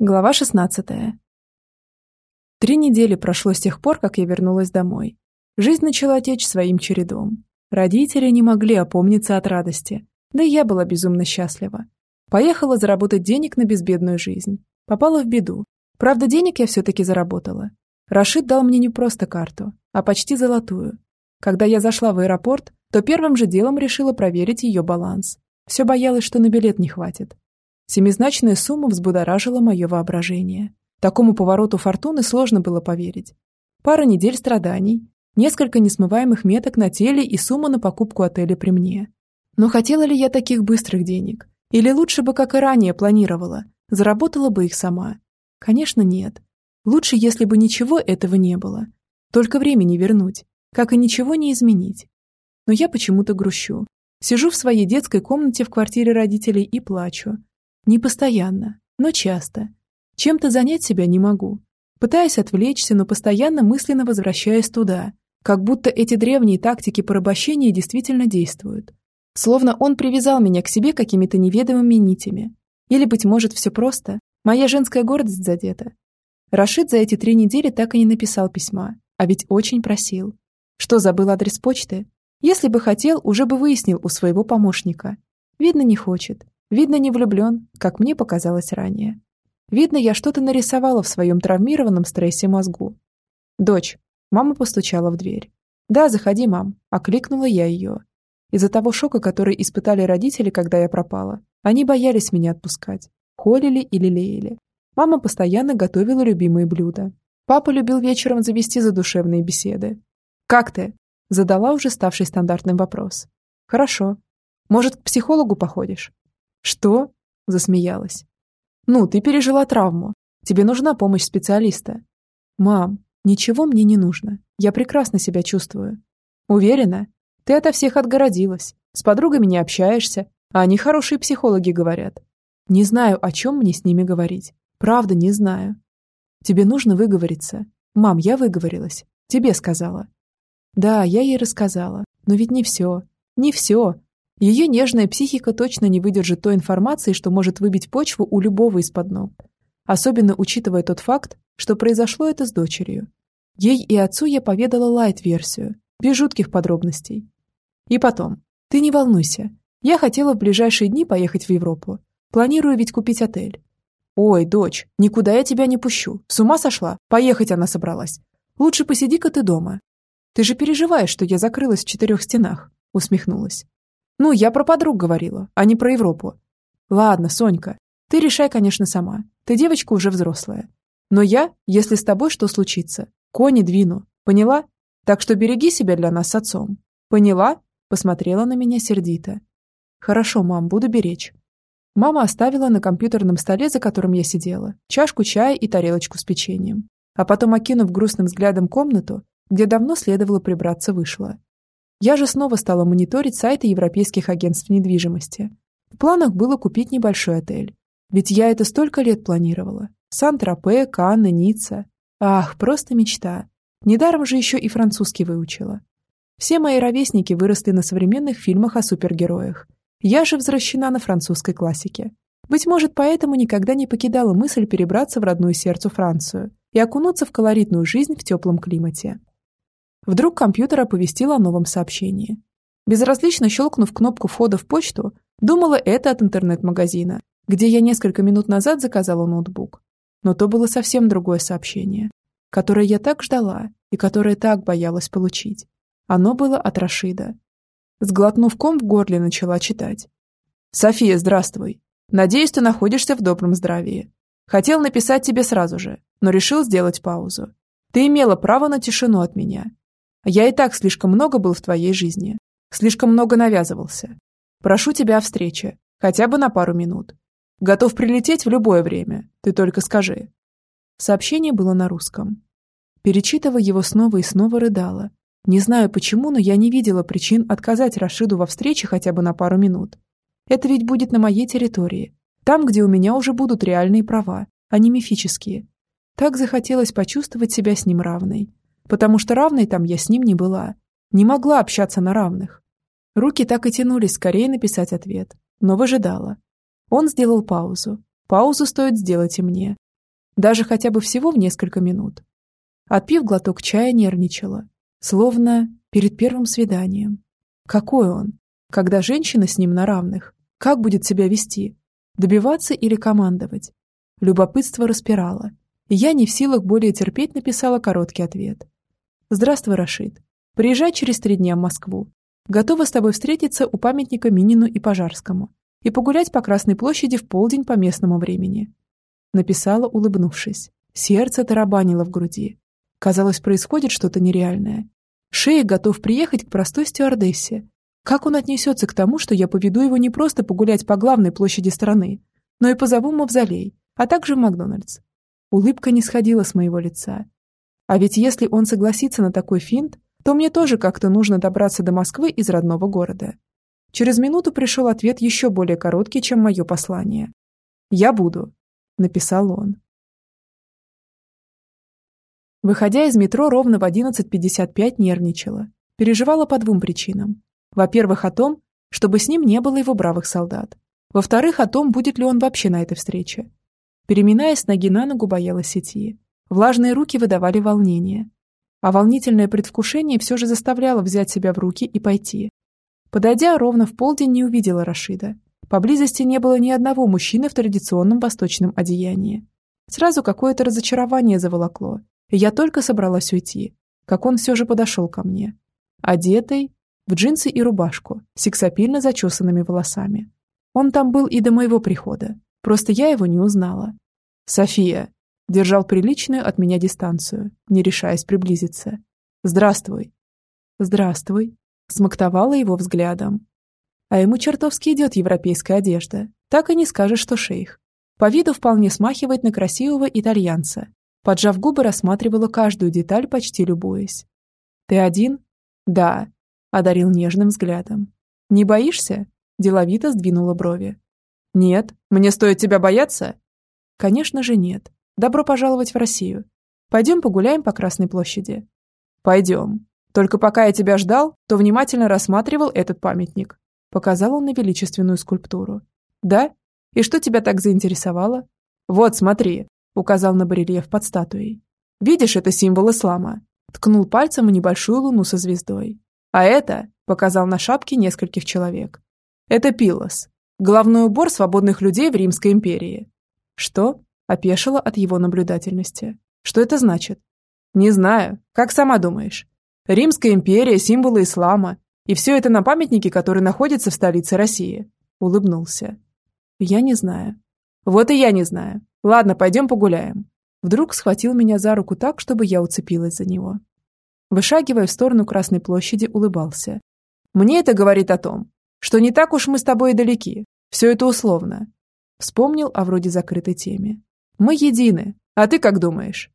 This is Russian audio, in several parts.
Глава 16. Три недели прошло с тех пор, как я вернулась домой. Жизнь начала течь своим чередом. Родители не могли опомниться от радости, да и я была безумно счастлива. Поехала заработать денег на безбедную жизнь. Попала в беду. Правда, денег я все-таки заработала. Рашид дал мне не просто карту, а почти золотую. Когда я зашла в аэропорт, то первым же делом решила проверить ее баланс. Все боялась, что на билет не хватит. Семизначная сумма взбудоражила мое воображение. Такому повороту фортуны сложно было поверить. Пара недель страданий, несколько несмываемых меток на теле и сумма на покупку отеля при мне. Но хотела ли я таких быстрых денег? Или лучше бы, как и ранее планировала, заработала бы их сама? Конечно, нет. Лучше, если бы ничего этого не было. Только времени вернуть, как и ничего не изменить. Но я почему-то грущу. Сижу в своей детской комнате в квартире родителей и плачу. Не постоянно, но часто. Чем-то занять себя не могу. Пытаюсь отвлечься, но постоянно мысленно возвращаясь туда, как будто эти древние тактики порабощения действительно действуют. Словно он привязал меня к себе какими-то неведомыми нитями. Или, быть может, все просто, моя женская гордость задета. Рашид за эти три недели так и не написал письма, а ведь очень просил. Что, забыл адрес почты? Если бы хотел, уже бы выяснил у своего помощника. Видно, не хочет. Видно, не влюблен, как мне показалось ранее. Видно, я что-то нарисовала в своем травмированном стрессе мозгу. «Дочь». Мама постучала в дверь. «Да, заходи, мам», — окликнула я ее. Из-за того шока, который испытали родители, когда я пропала, они боялись меня отпускать. Холили или лелеяли. Мама постоянно готовила любимые блюда. Папа любил вечером завести задушевные беседы. «Как ты?» — задала уже ставший стандартным вопрос. «Хорошо. Может, к психологу походишь?» «Что?» – засмеялась. «Ну, ты пережила травму. Тебе нужна помощь специалиста». «Мам, ничего мне не нужно. Я прекрасно себя чувствую». «Уверена? Ты ото всех отгородилась. С подругами не общаешься, а они хорошие психологи говорят. Не знаю, о чем мне с ними говорить. Правда, не знаю. Тебе нужно выговориться. Мам, я выговорилась. Тебе сказала. Да, я ей рассказала. Но ведь не все. Не все. Ее нежная психика точно не выдержит той информации, что может выбить почву у любого из-под ног. Особенно учитывая тот факт, что произошло это с дочерью. Ей и отцу я поведала лайт-версию, без жутких подробностей. И потом, ты не волнуйся. Я хотела в ближайшие дни поехать в Европу. Планирую ведь купить отель. Ой, дочь, никуда я тебя не пущу. С ума сошла? Поехать она собралась. Лучше посиди-ка ты дома. Ты же переживаешь, что я закрылась в четырех стенах, усмехнулась. Ну, я про подруг говорила, а не про Европу. Ладно, Сонька, ты решай, конечно, сама. Ты девочка уже взрослая. Но я, если с тобой что случится, кони двину. Поняла? Так что береги себя для нас с отцом. Поняла? Посмотрела на меня сердито. Хорошо, мам, буду беречь. Мама оставила на компьютерном столе, за которым я сидела, чашку чая и тарелочку с печеньем. А потом, окинув грустным взглядом комнату, где давно следовало прибраться, вышла. Я же снова стала мониторить сайты европейских агентств недвижимости. В планах было купить небольшой отель. Ведь я это столько лет планировала. Сан-Тропе, Канны, Ницца. Ах, просто мечта. Недаром же еще и французский выучила. Все мои ровесники выросли на современных фильмах о супергероях. Я же возвращена на французской классике. Быть может, поэтому никогда не покидала мысль перебраться в родную сердцу Францию и окунуться в колоритную жизнь в теплом климате. Вдруг компьютер оповестил о новом сообщении. Безразлично щелкнув кнопку входа в почту, думала это от интернет-магазина, где я несколько минут назад заказала ноутбук. Но то было совсем другое сообщение, которое я так ждала и которое так боялась получить. Оно было от Рашида. Сглотнув ком в горле, начала читать. «София, здравствуй. Надеюсь, ты находишься в добром здравии. Хотел написать тебе сразу же, но решил сделать паузу. Ты имела право на тишину от меня, я и так слишком много был в твоей жизни. Слишком много навязывался. Прошу тебя о встрече. Хотя бы на пару минут. Готов прилететь в любое время. Ты только скажи». Сообщение было на русском. Перечитывая его снова и снова рыдала. Не знаю почему, но я не видела причин отказать Рашиду во встрече хотя бы на пару минут. Это ведь будет на моей территории. Там, где у меня уже будут реальные права, а не мифические. Так захотелось почувствовать себя с ним равной потому что равной там я с ним не была. Не могла общаться на равных. Руки так и тянулись скорее написать ответ, но выжидала. Он сделал паузу. Паузу стоит сделать и мне. Даже хотя бы всего в несколько минут. Отпив глоток чая, нервничала. Словно перед первым свиданием. Какой он? Когда женщина с ним на равных. Как будет себя вести? Добиваться или командовать? Любопытство распирало. И я не в силах более терпеть написала короткий ответ. «Здравствуй, Рашид. Приезжай через три дня в Москву. Готова с тобой встретиться у памятника Минину и Пожарскому и погулять по Красной площади в полдень по местному времени». Написала, улыбнувшись. Сердце тарабанило в груди. Казалось, происходит что-то нереальное. Шея готов приехать к простой стюардессе. Как он отнесется к тому, что я поведу его не просто погулять по главной площади страны, но и позову мавзолей, а также в Макдональдс? Улыбка не сходила с моего лица. А ведь если он согласится на такой финт, то мне тоже как-то нужно добраться до Москвы из родного города. Через минуту пришел ответ еще более короткий, чем мое послание. «Я буду», — написал он. Выходя из метро ровно в 11.55 нервничала. Переживала по двум причинам. Во-первых, о том, чтобы с ним не было его бравых солдат. Во-вторых, о том, будет ли он вообще на этой встрече. Переминаясь ноги на ногу, боялась идти. Влажные руки выдавали волнение. А волнительное предвкушение все же заставляло взять себя в руки и пойти. Подойдя ровно в полдень, не увидела Рашида. Поблизости не было ни одного мужчины в традиционном восточном одеянии. Сразу какое-то разочарование заволокло, я только собралась уйти, как он все же подошел ко мне. Одетый, в джинсы и рубашку, сексапильно зачесанными волосами. Он там был и до моего прихода, просто я его не узнала. «София!» Держал приличную от меня дистанцию, не решаясь приблизиться. «Здравствуй!» «Здравствуй!» Смактовала его взглядом. А ему чертовски идет европейская одежда. Так и не скажешь, что шейх. По виду вполне смахивает на красивого итальянца, Поджав губы, рассматривала каждую деталь, почти любуясь. «Ты один?» «Да», — одарил нежным взглядом. «Не боишься?» — деловито сдвинула брови. «Нет. Мне стоит тебя бояться?» «Конечно же нет. Добро пожаловать в Россию. Пойдем погуляем по Красной площади». «Пойдем. Только пока я тебя ждал, то внимательно рассматривал этот памятник». Показал он на величественную скульптуру. «Да? И что тебя так заинтересовало?» «Вот, смотри указал на барельеф под статуей. «Видишь, это символ ислама?» Ткнул пальцем в небольшую луну со звездой. «А это?» – показал на шапке нескольких человек. «Это Пилос, главный убор свободных людей в Римской империи». «Что?» – опешила от его наблюдательности. «Что это значит?» «Не знаю. Как сама думаешь?» «Римская империя, символы ислама. И все это на памятнике, который находится в столице России», – улыбнулся. «Я не знаю». «Вот и я не знаю. Ладно, пойдем погуляем. Вдруг схватил меня за руку так, чтобы я уцепилась за него. Вышагивая в сторону Красной площади, улыбался. Мне это говорит о том, что не так уж мы с тобой и далеки. Все это условно. Вспомнил о вроде закрытой теме. Мы едины. А ты как думаешь?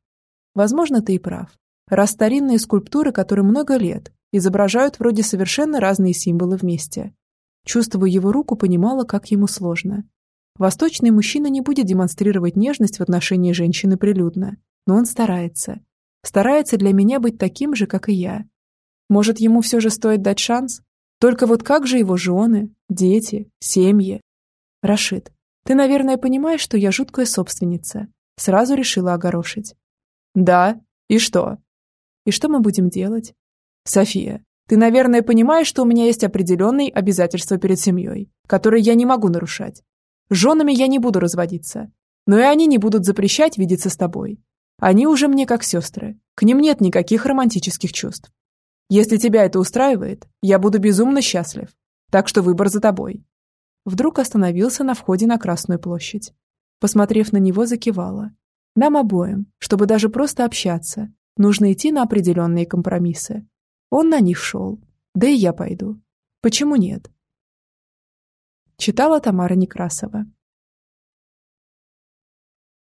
Возможно, ты и прав. Раз старинные скульптуры, которые много лет, изображают вроде совершенно разные символы вместе. Чувствуя его руку, понимала, как ему сложно. Восточный мужчина не будет демонстрировать нежность в отношении женщины прилюдно, но он старается. Старается для меня быть таким же, как и я. Может, ему все же стоит дать шанс? Только вот как же его жены, дети, семьи? Рашид, ты, наверное, понимаешь, что я жуткая собственница. Сразу решила огорошить. Да, и что? И что мы будем делать? София, ты, наверное, понимаешь, что у меня есть определенные обязательства перед семьей, которые я не могу нарушать. С женами я не буду разводиться. Но и они не будут запрещать видеться с тобой. Они уже мне как сестры. К ним нет никаких романтических чувств. Если тебя это устраивает, я буду безумно счастлив. Так что выбор за тобой. Вдруг остановился на входе на Красную площадь. Посмотрев на него, закивала. Нам обоим, чтобы даже просто общаться, нужно идти на определенные компромиссы. Он на них шел. Да и я пойду. Почему нет? Читала Тамара Некрасова.